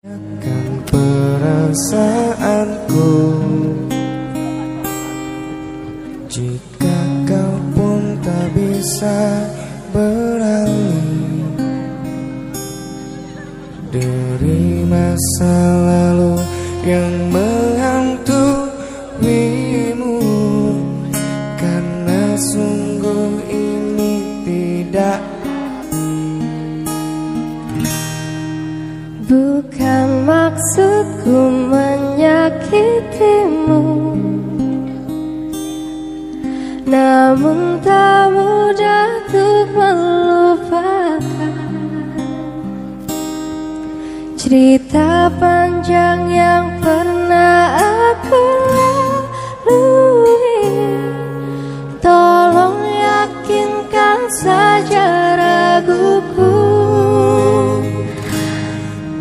Akan perasaanku. Jika kau pun tak bisa beralih Dari masa lalu yang Namun tak mudah untuk melupakan Cerita panjang yang pernah aku lalui. Tolong yakinkan saja raguku.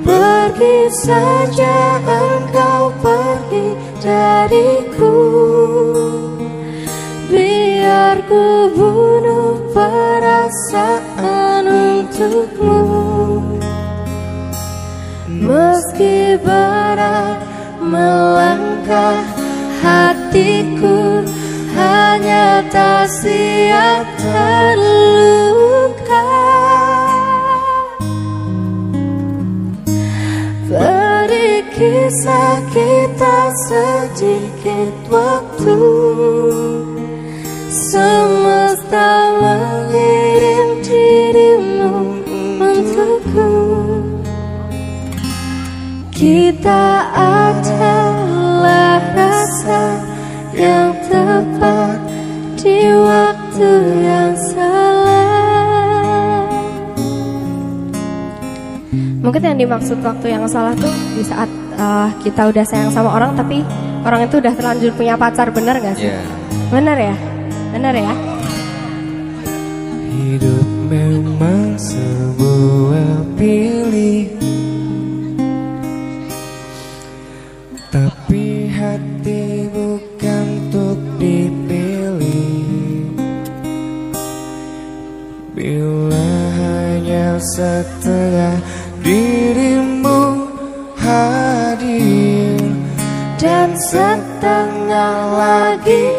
Pergi saja engkau pergi dariku Biar ku bunuh perasaan untukmu. Meski berat melangkah hatiku Hanya tak siap terluka. Beri kisah kita sedikit waktu Semesta mengirim dirimu untukku Kita adalah rasa yang tepat di waktu yang salah Mungkin yang dimaksud waktu yang salah tuh di saat uh, kita udah sayang sama orang tapi orang itu udah terlanjur punya pacar, bener gak sih? Yeah. Bener ya? Bener ya? Hidup memang sebuah pilih Tapi hati bukan untuk dipilih Bila hanya setengah dirimu hadir Dan setengah lagi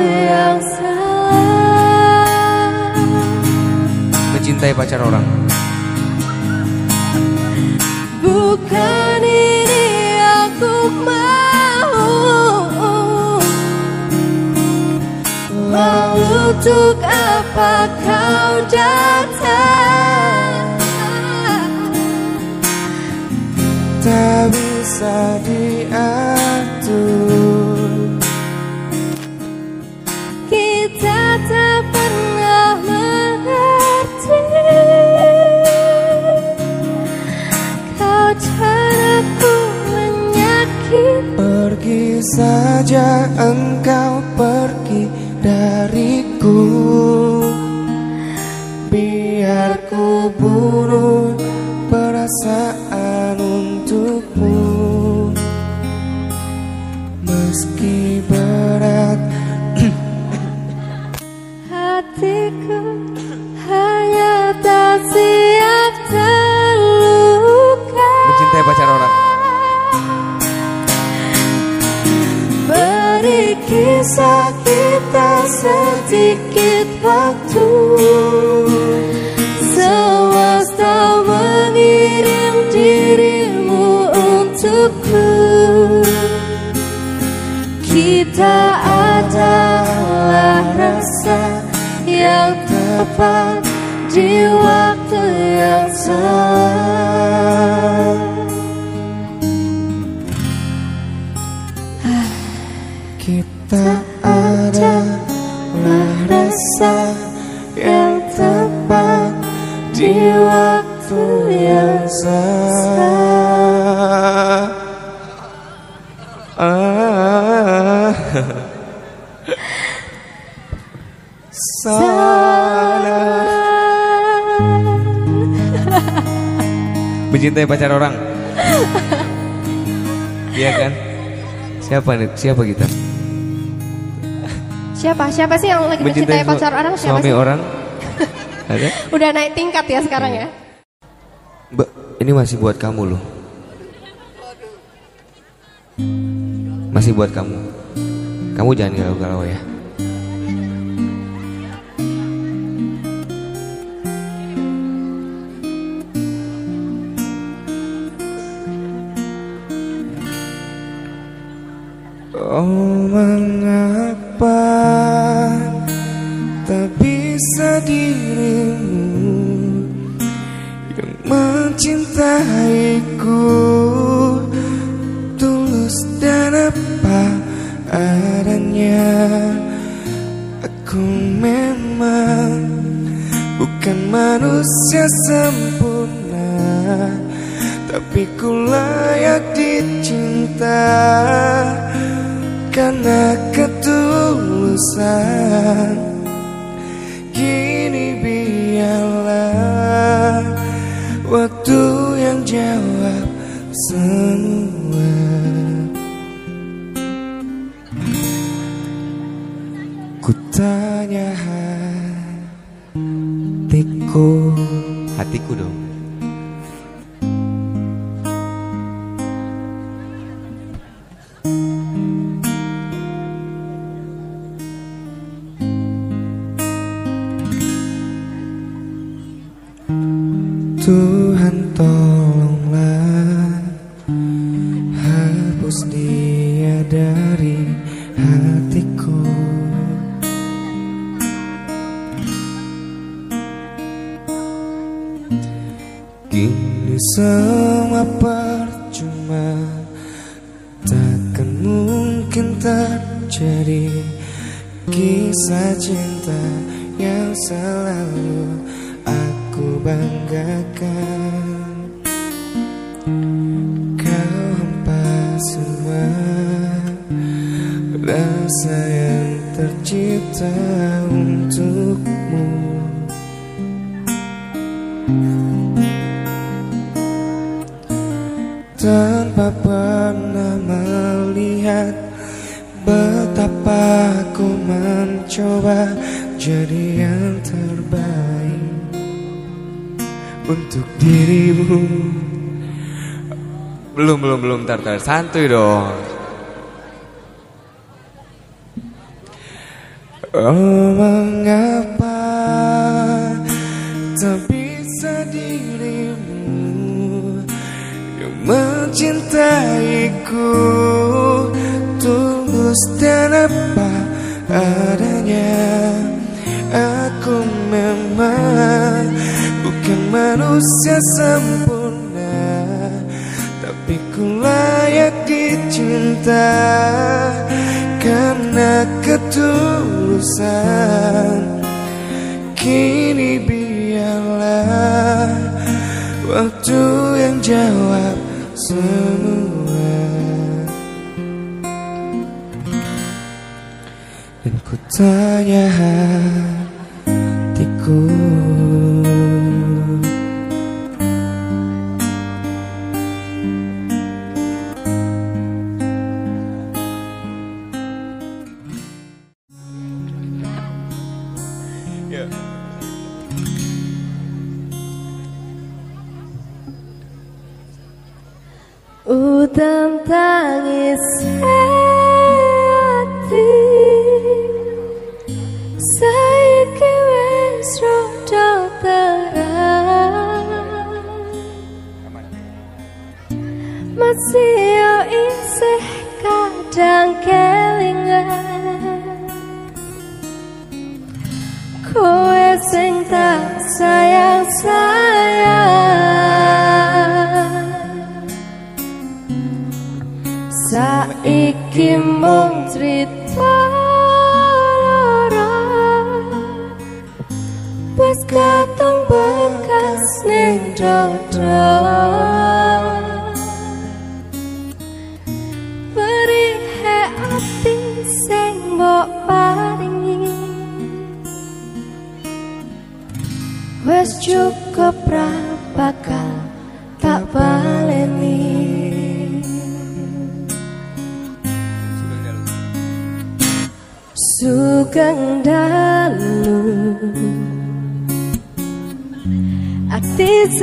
yang salah. Mencintai pacar orang. Bukan ini aku mau. Lalu untuk apa kau datang? Tak bisa diatur saja engkau pergi dariku. Biar ku bunuh perasaan untukmu. Meski berat Hatiku hanya tak siap Bisa kita sedikit waktu. Semesta mengirim dirimu untukku. Kita adalah rasa yang tepat Di waktu yang salah Kita adalah rasa yang tepat di waktu yang salah Ah. Salah Mencintai pacar orang. Iya kan? Siapa nih? Siapa kita? Siapa? Siapa sih yang lagi mencintai su- pacar orang? Siapa suami sih? orang? Ada? Udah naik tingkat ya sekarang ya? Mbak, ini masih buat kamu loh. Masih buat kamu. Kamu jangan galau-galau ya. Oh mengapa dirimu yang mencintaiku. Tulus dan apa adanya aku memang bukan manusia sempurna tapi ku layak dicinta karena ketulusan Waktu yang jawab semua Ku tanya hatiku Hatiku dong. Mungkin terjadi Kisah cinta yang selalu aku banggakan. Kau hempas semua Rasa yang tercipta untukmu. Tanpa pernah melihat aku mencoba Jadi yang terbaik Untuk dirimu Belum, belum, belum. Tar, tar. Santuy dong. Oh mengapa Tak bisa dirimu Yang mencintaiku Tulus dan apa adanya. Aku memang Bukan manusia sempurna Tapi ku layak dicinta Karena ketulusan. Kini biarlah Waktu yang jawab semua Dan ku tanya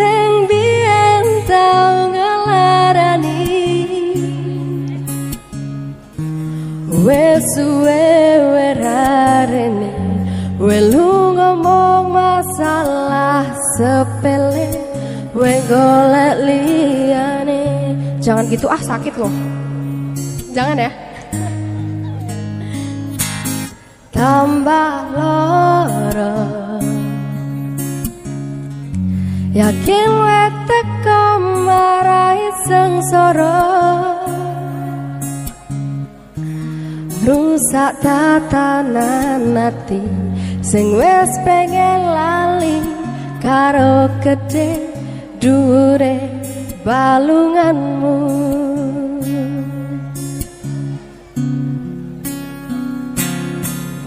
sing biyen tau ngelarani. Wes suwe werarene Welu ngomong masalah sepele. We golek liyane. Jangan gitu ah sakit loh. Jangan ya. Tambah loro Yakin wetek marai sengsara. Rusak tatanan hati Sing wes pengen lali Karo gede dure balunganmu.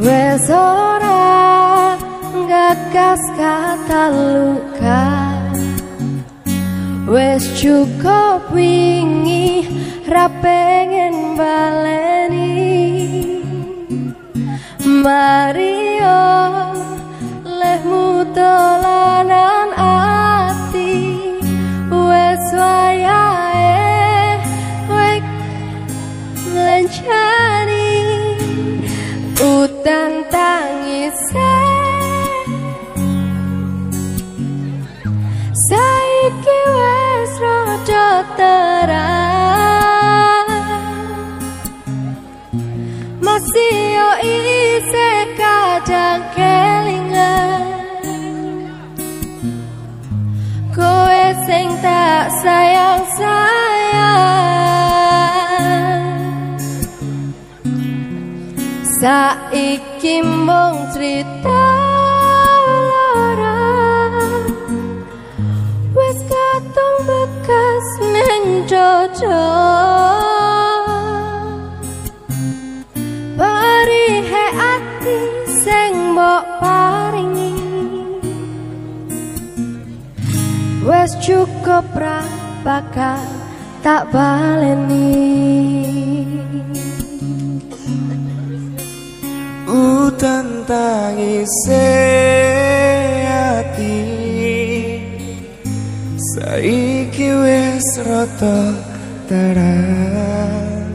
Wes ora gagas kata luka Wes cukup wingi ra pengen baleni. Mario lehmu dolanan ati. Wes wayahe wek melencani Udan tangis rada terang. Masih yo ise kadang kelingan. Kowe sing tak sayang sayang Saiki mung cerita jojo Bari he ati sing mbok paringi. Wes cukup ra bakal tak baleni. Udan tangise ati Saiki wis rata terang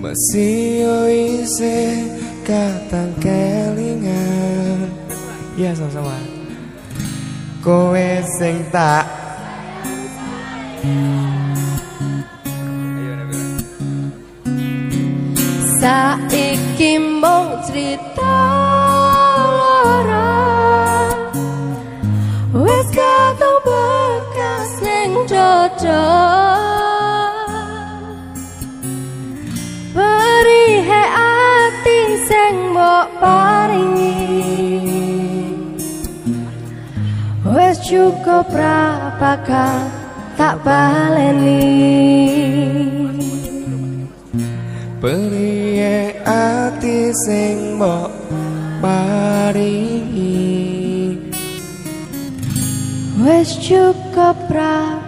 Masih ise katang kelingan. Ya sama-sama. Kowe sing tak Saiki mung cerita jojo Beri he ati sing mbok paringi. Wes cukup ra bakal tak baleni. Ati sing mbok paringi. Wes cukup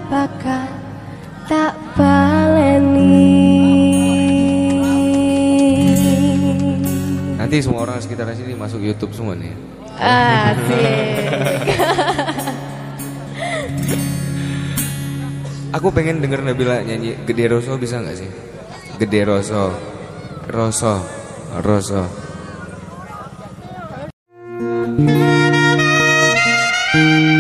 bakal tak baleni Nanti semua orang sekitar sini masuk YouTube semua nih. Asik Aku pengen denger Nabila nyanyi Gede Roso bisa nggak sih? Gede Roso, Roso, Roso. Tepuk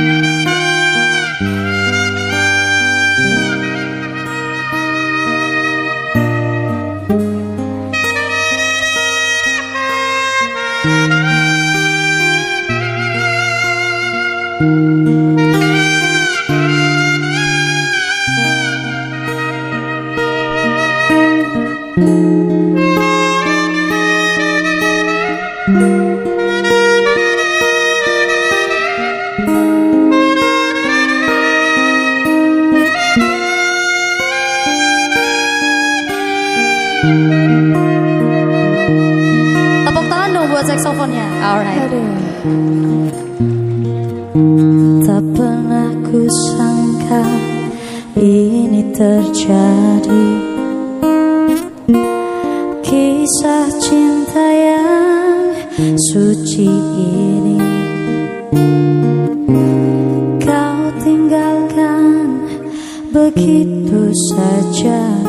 Tak pernah ku sangka ini terjadi. Kisah cinta yang suci ini. Kau tinggalkan begitu saja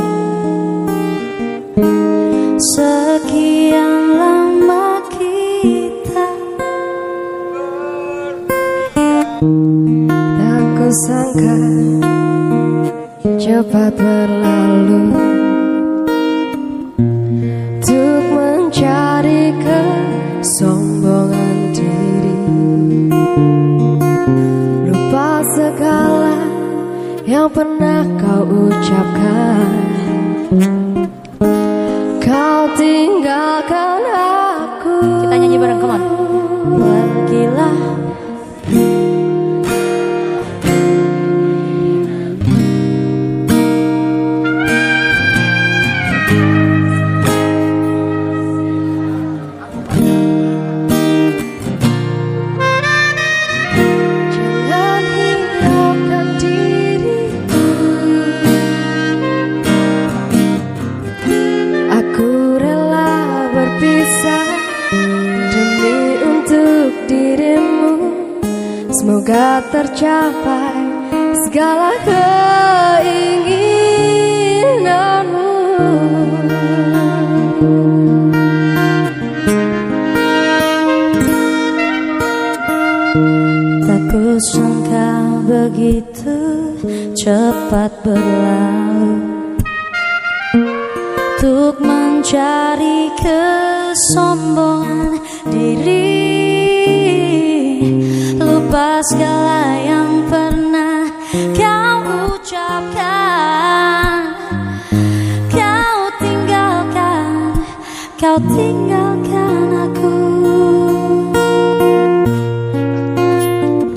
kusangka cepat berlalu Untuk mencari kesombongan diri Lupa segala yang pernah kau ucapkan tercapai segala keinginanmu tinggalkan aku.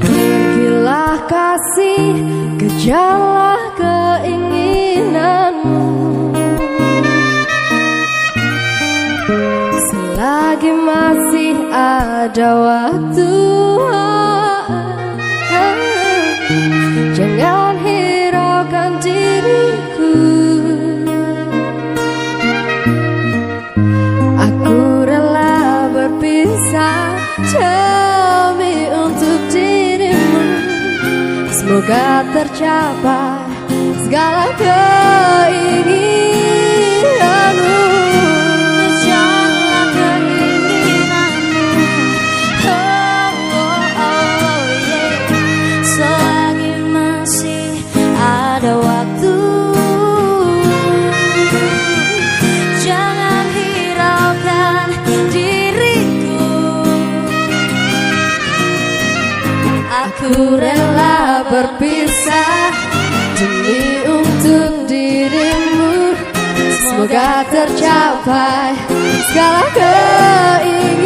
Pergilah kasih kejarlah keinginanmu. Selagi masih ada waktu Semoga tercapai segala keinginanmu. Kejarlah keinginanmu? Oh, oh, oh, yeah. Selagi masih ada waktu. Jangan hiraukan diriku. Aku rela berpisah demi untuk dirimu. Semoga tercapai segala keinginanmu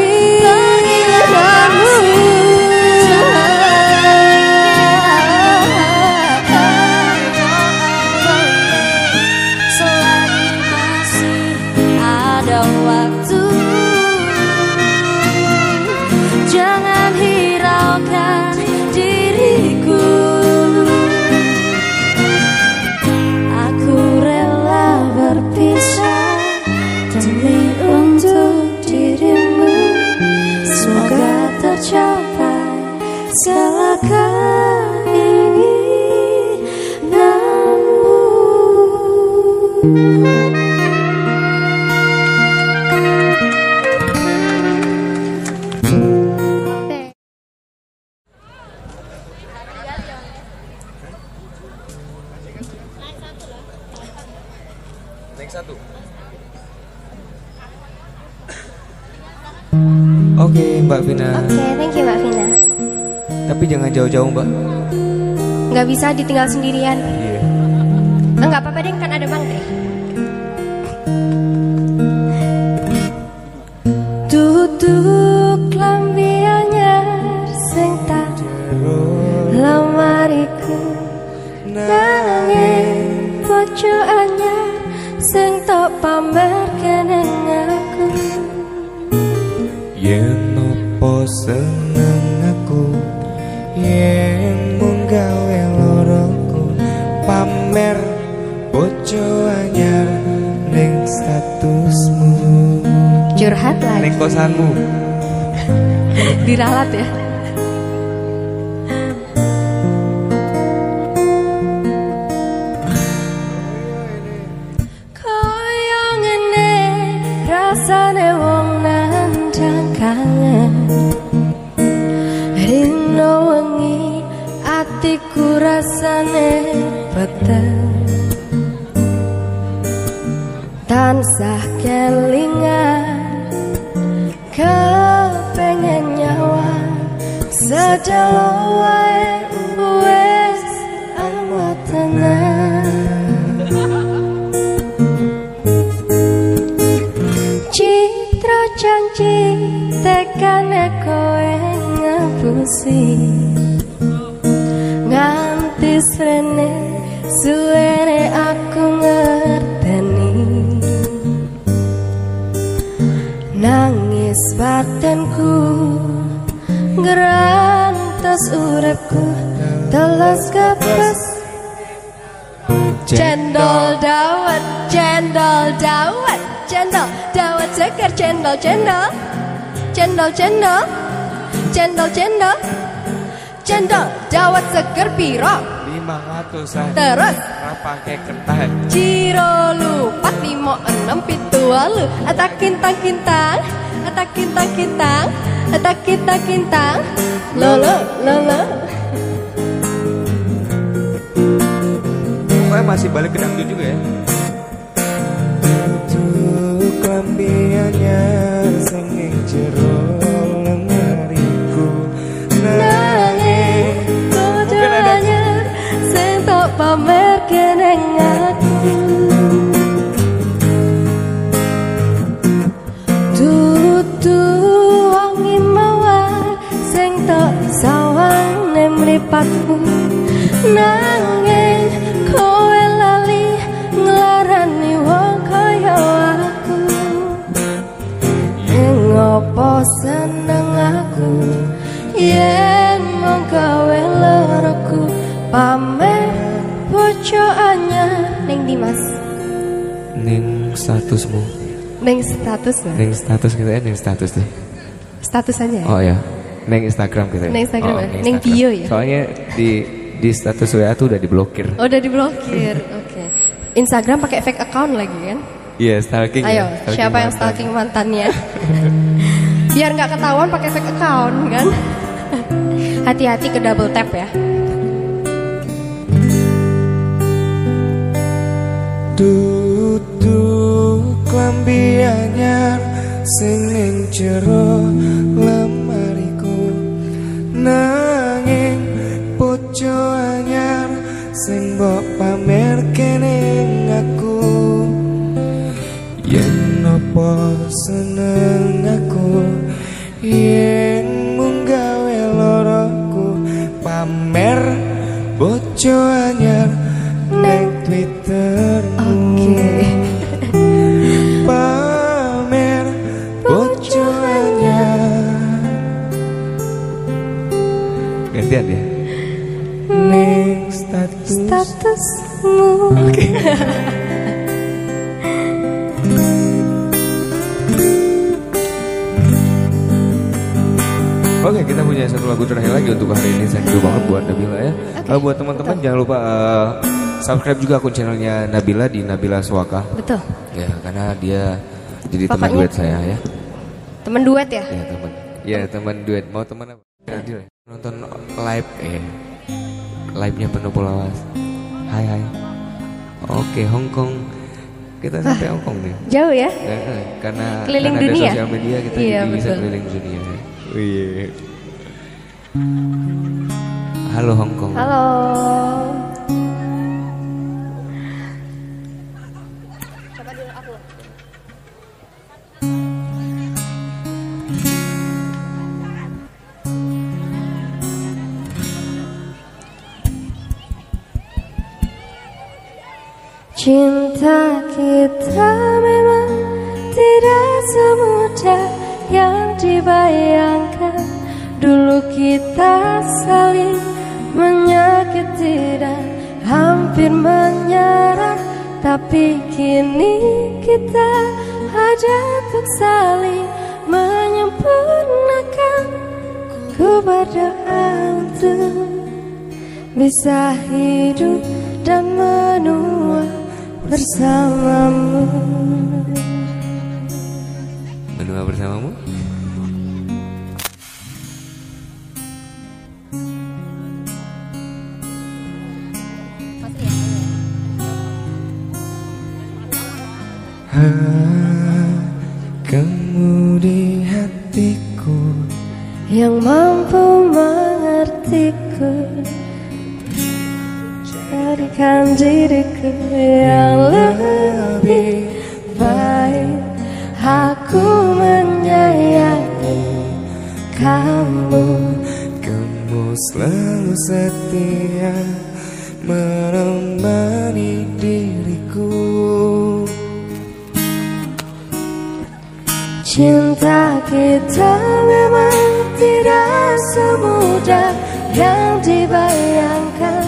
ditinggal sendirian. Iya. Cendol dawet, cendol dawet, cendol dawet seger, cendol cendol, cendol cendol, cendol cendol, cendol dawet seger piro, Lima ratusan. terus? Pakai kertas. Ciro lupat limo enam pitu walu. Atak kintang kintang Atak kintang kintang Atak kintang kintang. Lolo lolo Pokoknya masih balik ke dangdut juga ya. Duduk lambi anyar Sing ning jero lemariku Nanging Tujuannya Sing tok pamer keneng aku Dudu wangi mawar Sing tok sawang nem mripatku Nanging opo seneng aku Yen mong gawe loroku Pamer anyar Neng Dimas. Neng statusmu. Neng status lah. Neng status kita ya, neng status deh. Status aja ya. Oh ya, neng Instagram kita. ya? Neng Instagram oh, ya? Neng bio ya? Soalnya di di status WA tuh udah diblokir. Oh, udah diblokir. Oke. Instagram pakai fake account lagi kan? Iya, stalking. Ayo, ya, stalking siapa yang stalking mantannya? Biar nggak ketahuan pakai fake account kan? Hati-hati ke double tap ya. Duduk lambi anyar Sing lemariku Nanging bojo anyar Sing mbok pamer ning aku Yen opo seneng aku Yen mung gawe loroku Pamer bojo satu lagu terakhir lagi untuk hari ini. Thank you banget buat Nabila ya. Kalau buat teman-teman jangan lupa eh, subscribe juga akun channelnya Nabila di Nabila Suaka. Betul. Ya, karena dia jadi teman duet saya ya. Temen duet ya? Ya, teman. Ya, teman duet. Mau teman apa? Ya? Nonton live eh live-nya penuh pulawas. Hai hai. Oke, Hong Kong. kita sampai Hongkong nih. Jauh ya? Eh, eh, karena Keliling karena dunia? ada sosial media kita Iya, jadi bisa betul. keliling dunia. Oh, iya. Halo Hongkong. Halo. Menemani diriku. Cinta kita memang tidak semudah yang dibayangkan.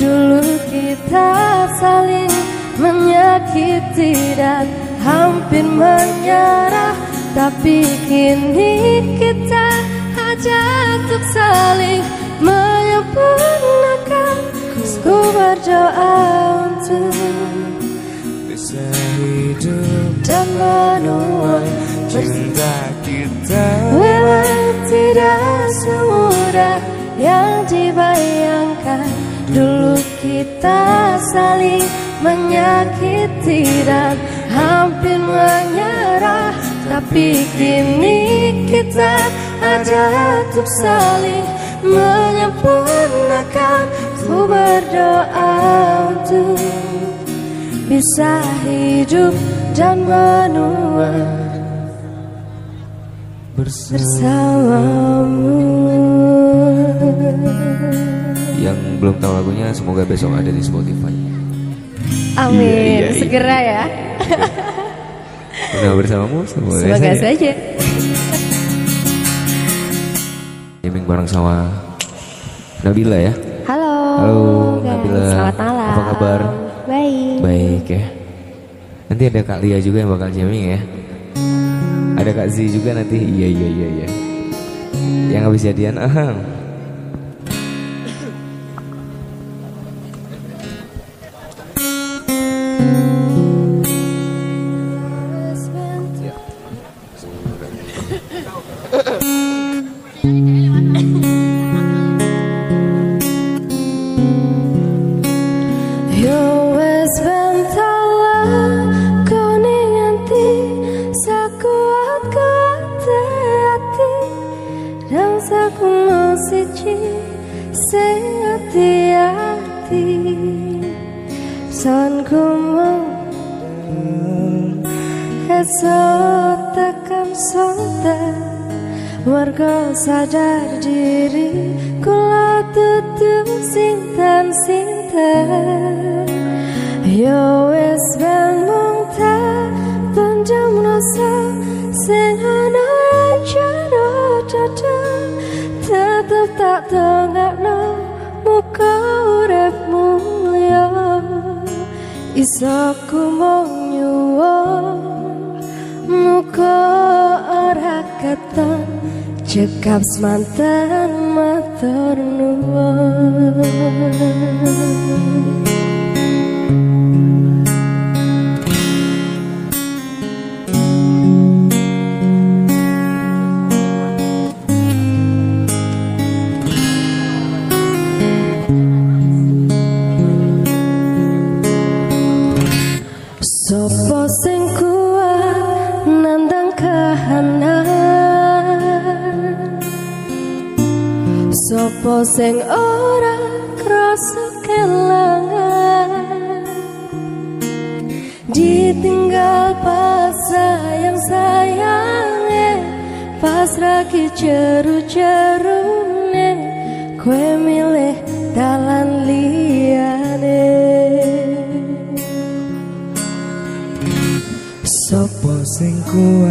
Dulu kita saling menyakiti dan hampir menyerah. Tapi kini kita hanya untuk saling menyempurnakan Ku berdoa untuk Bisa hidup dan menua cinta kita. Memang tidak semudah yang dibayangkan. Dulu kita saling menyakiti dan hampir menyerah. Tapi kini kita ada untuk saling menyempurnakan Ku berdoa untuk bisa hidup dan menua bersamamu. Yang belum tahu lagunya semoga besok ada di Spotify. Amin, Iya, iya, iya. segera ya. Menua bersamamu semoga, Semoga saja. Gaming bareng sama Nabila ya. Halo. Halo. Nabila. Selamat malam. Apa kabar? Baik. Baik ya. Nanti ada Kak Lia juga yang bakal jamming ya. Ada Kak Z juga nanti. Iya iya iya iya. Yang habis jadian aham. Cekap Sing ora krasa kelangan. Ditinggal pas sayang sayangnya Pas lagi ceru-cerune Kue milih dalan liyane. Sopo sing kuat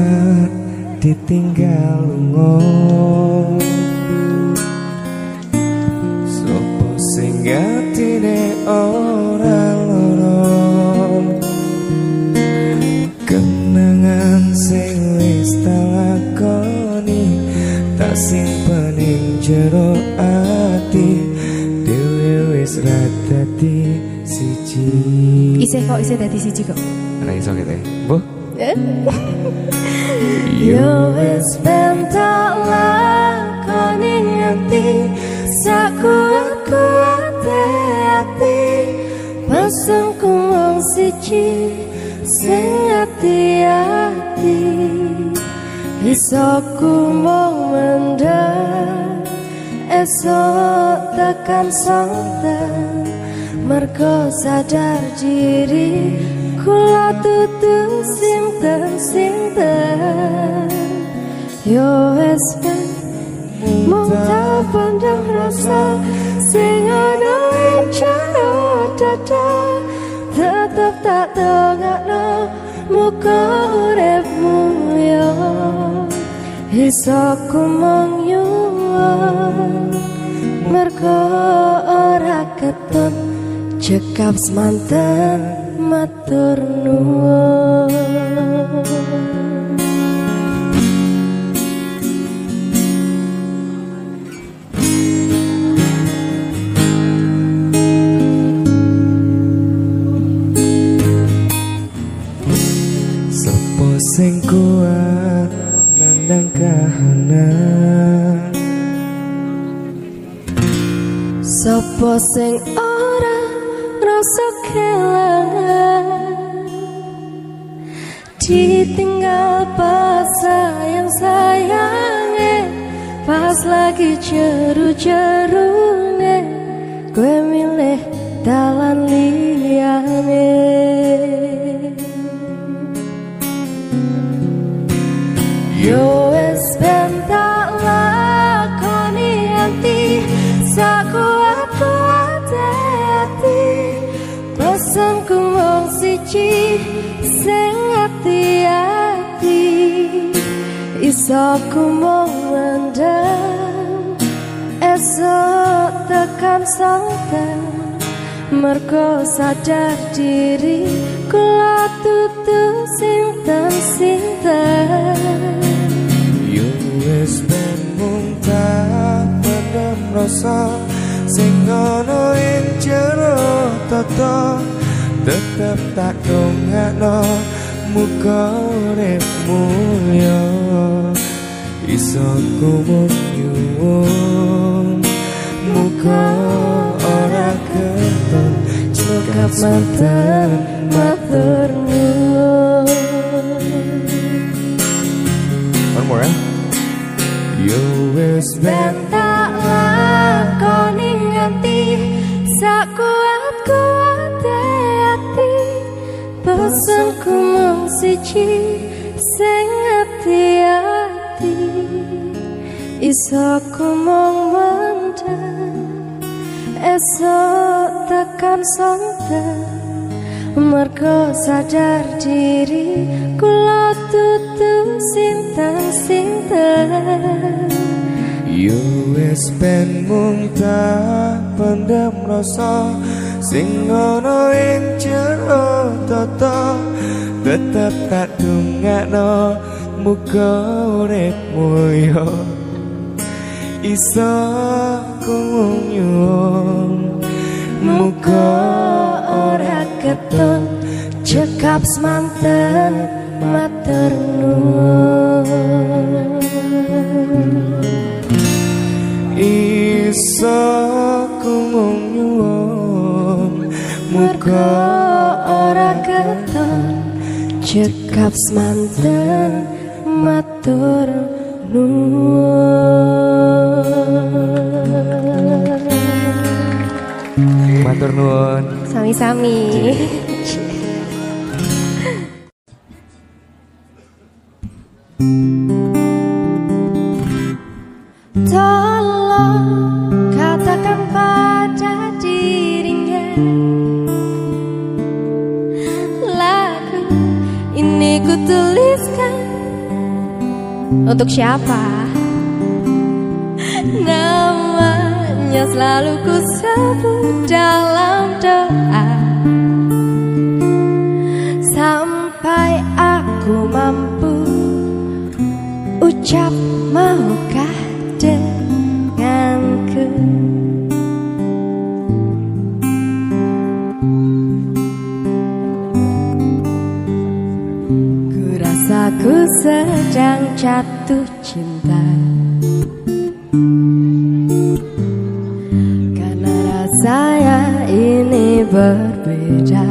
kok isih dadi siji kok. Ana iso kete. Bu. Yo wis ben tak lakoni nganti sakuat-kuat hati Pesanku wong siji sing hati-hati Isoku mau mendem esok tekan sonten Mergo sadar diri Kula tutu sinten-sinten. Yo wes ben Mung pandang rasa Sing jero dada. Tetep tak dongakno Muka uripmu yo. Isoku mong nyuwun Mergo ora ketun Cekap semanten matur nuwun. Sing kuat nandang kahanan. Sopo sing rasa kelangan Ditinggal pas sayang sayangnya Pas lagi jeru-jerune. Gue milih dalan liyane Yo wis ben tak lakoni anti sakuat-kuat Isoku mung mendem esok tekan sonten Mergo sadar diri kula tutu sinten-sinten. Yo wis ben mung tak pendem rasa Sing ono ing jero tata Tetep tak dongakno Muka uripmu yo Iso ku mung nyuwun Muka ora keton Cekap mantan matur One more ya. Yo wis ben Ben tak lakoni nganti sakuat-kuat Pesanku mung siji sing hati-hati Isoku mung mendem esok tekan sonten Mergo sadar diri kula tutu sinten-sinten Yo wis ben mung tak pendem rasa Sing ono ing jero tata Tetep tak dungakno Muka uripmu yo Iso ku mung nyuwun Muka ora keton cekap semanten matur nuwun Iso ku mung nyuwun Orang ora keton cekap semantan matur nuwun matur nuwun sami-sami Thank you. Untuk siapa? Namanya selalu ku sebut dalam doa Sampai aku mampu Ucap maukah sedang jatuh cinta. Karena rasanya ini berbeda.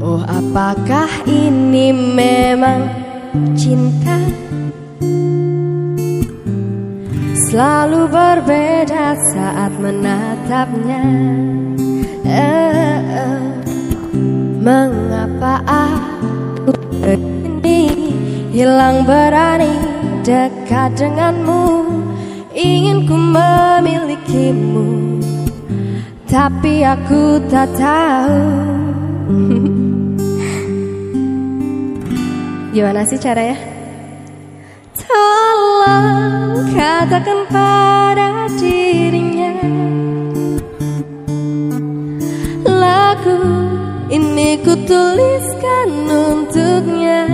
Oh apakah ini memang cinta? Selalu berbeda saat menatapnya Mengapa aku ini hilang berani dekat denganmu Ingin ku memilikimu Tapi aku tak tahu Gimana sih caranya? Tolong katakan pada dirinya ku tuliskan untuknya.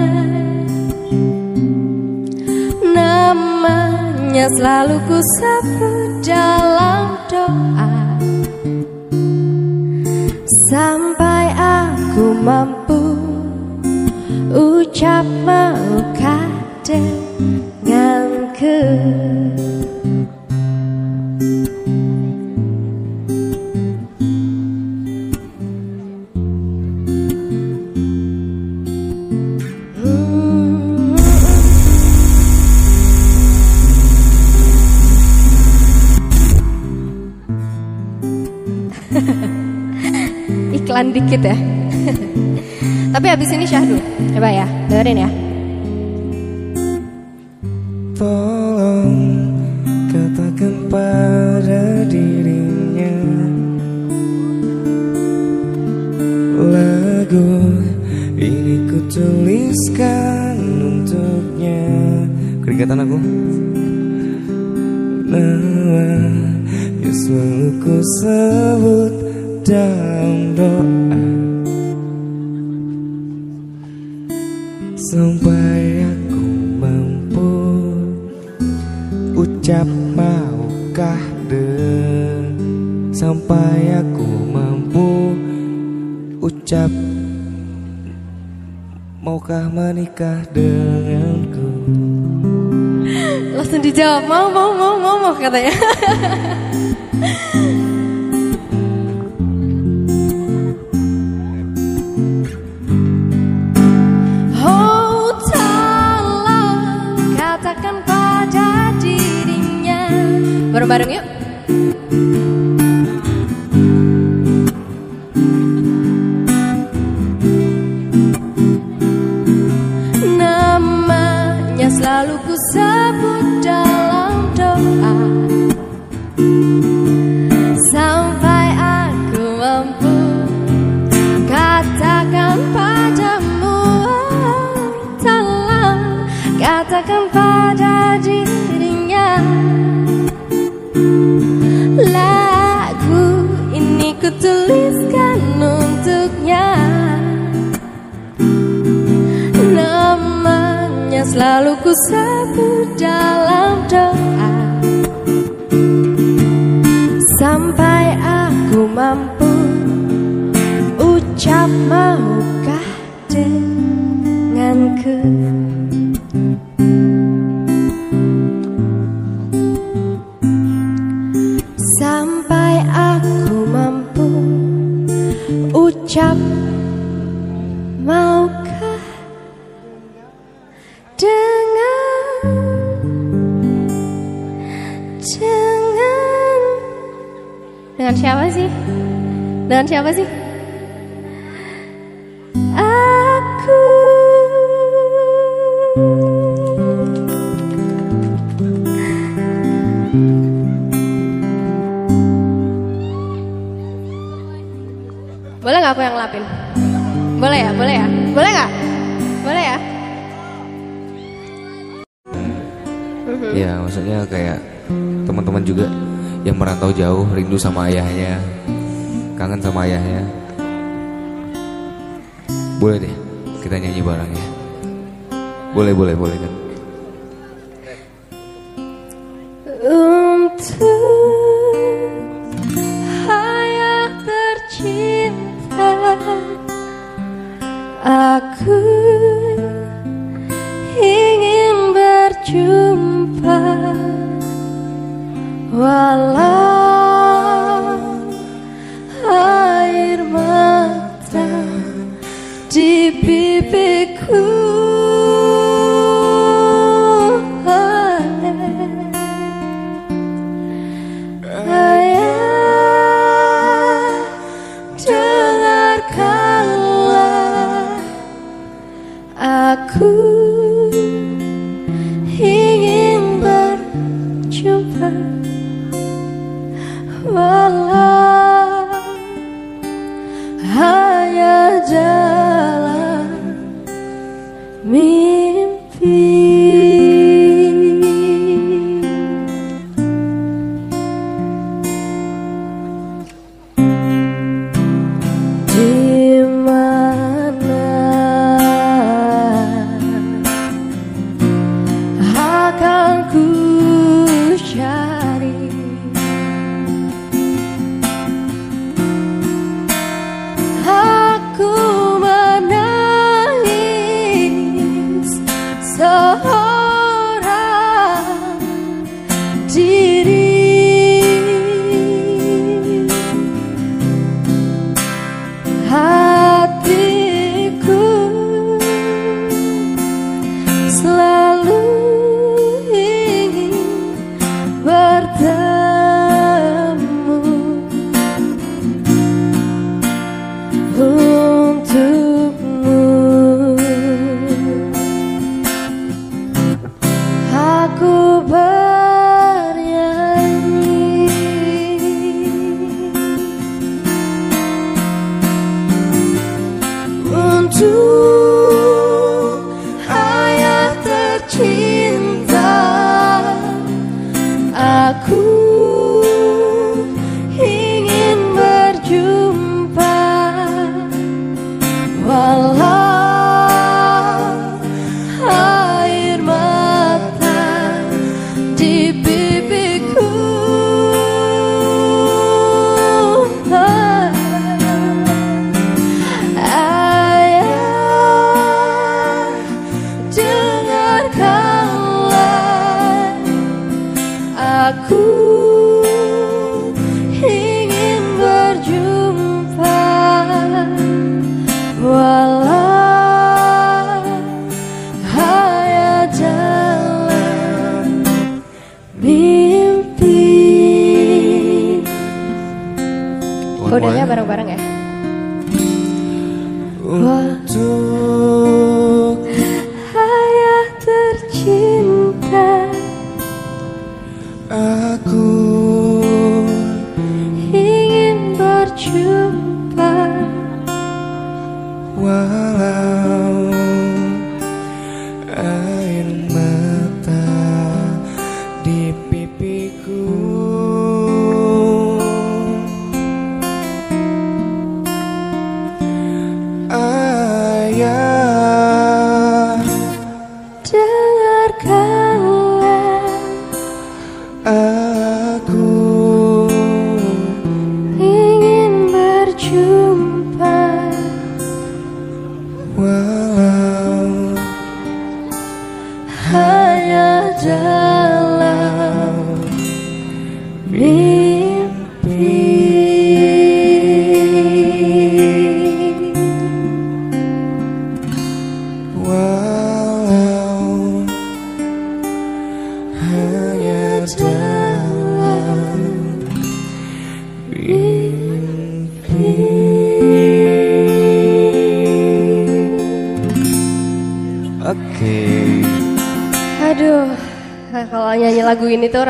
Namanya selalu ku sebut dalam doa Iklan dikit ya. Tapi habis ini syahdu Coba ya, dengerin ya. Tolong katakan pada dirinya Lagu ini ku tuliskan untuknya. Keringatan aku. Nama yang selalu ku sebut dalam doa. Sampai aku mampu Ucap maukah deng. Sampai aku mampu Ucap Maukah menikah denganku. Langsung dijawab Mau, mau, mau, mau, mau katanya katakan pada dirinya. Lagu ini ku tuliskan untuknya. Namanya selalu ku dalam doa. Sampai aku mampu Dengan siapa sih? Aku Boleh nggak aku yang lapin? Boleh ya, boleh ya, boleh nggak? Boleh ya? Ya maksudnya kayak teman-teman juga yang merantau jauh rindu sama ayahnya, kangen sama ayahnya. Boleh deh kita nyanyi bareng ya. Boleh boleh boleh kan. Untuk hayat tercinta Aku ingin berjumpa Walau perfect clue.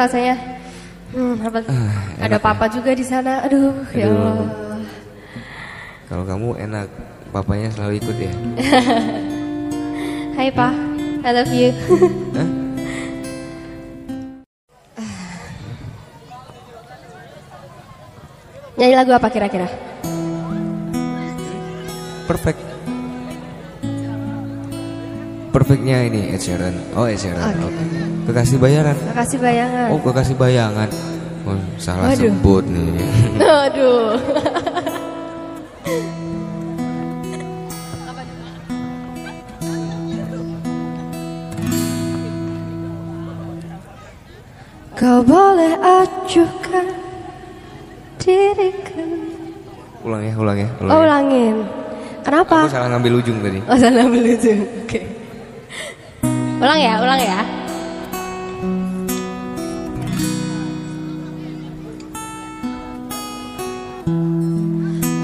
Rasanya hmm, apa, Ah, ada enak papa juga di sana. Aduh, ya Aduh. Allah. Kalau kamu enak, papanya selalu ikut ya. Hai Pa, I love you. Hah? Nyanyi lagu apa kira-kira? Perfect. Perfectnya ini Ed Sheeran. Oh Ed Sheeran. Oke. Oke. Kekasih bayaran. Makasih bayangan. Oh kekasih bayangan. Oh, salah Waduh. sebut nih. Aduh. Kau boleh acuhkan diriku. ulang ya, ulang ya, ulang. Oh ya. ulangin. Kenapa? Aku salah ngambil ujung tadi. Oh salah belutu. Oke. Ulang ya, ulang ya.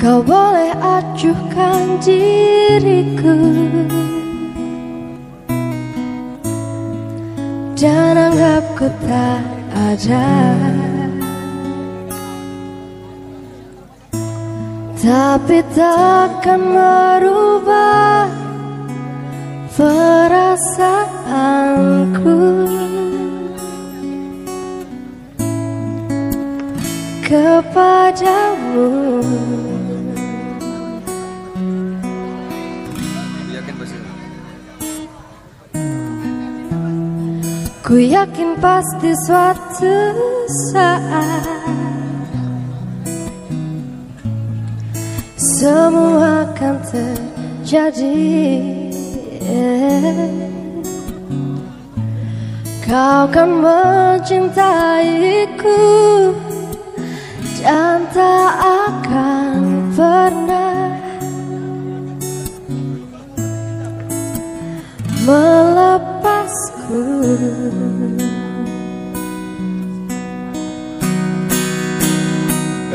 Kau boleh acuhkan diriku Dan anggap ku tak ada Tapi takkan merubah perasaanku. Kepadamu. Ku yakin pasti suatu saat Semua akan terjadi Kau kan mencintaiku Dan tak akan pernah Melepasku.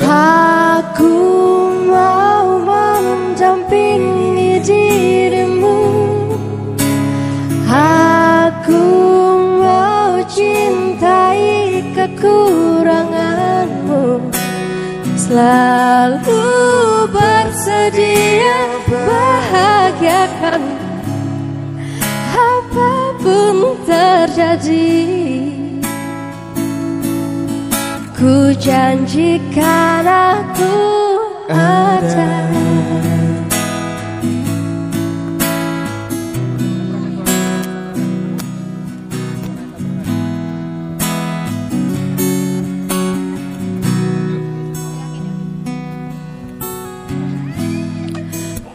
Aku mau kekuranganmu. Selalu bersedia bahagiakan Apa pun terjadi. Ku janjikan aku ada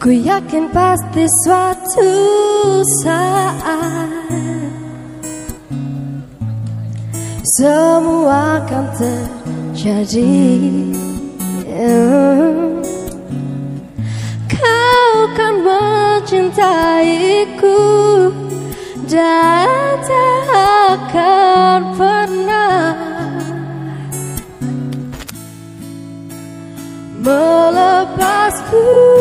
Ku yakin pasti suatu saat Semua akan terjadi. Kau kan mencintaiku Dan tak akan pernah Melepasku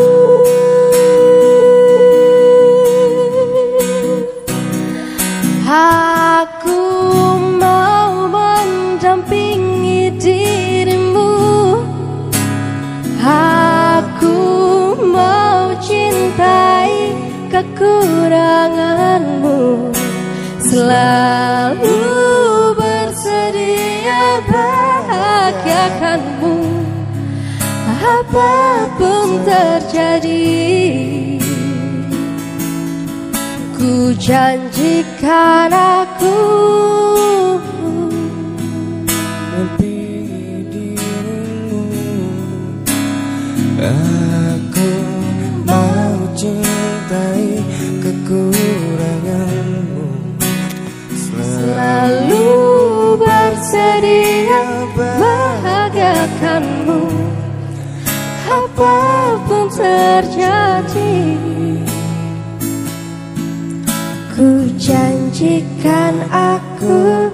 Selalu bersedia bahagiakanmu. Apa pun terjadi Ku janjikan aku Selalu bersedia bahagiakanmu Apa pun terjadi Ku janjikan aku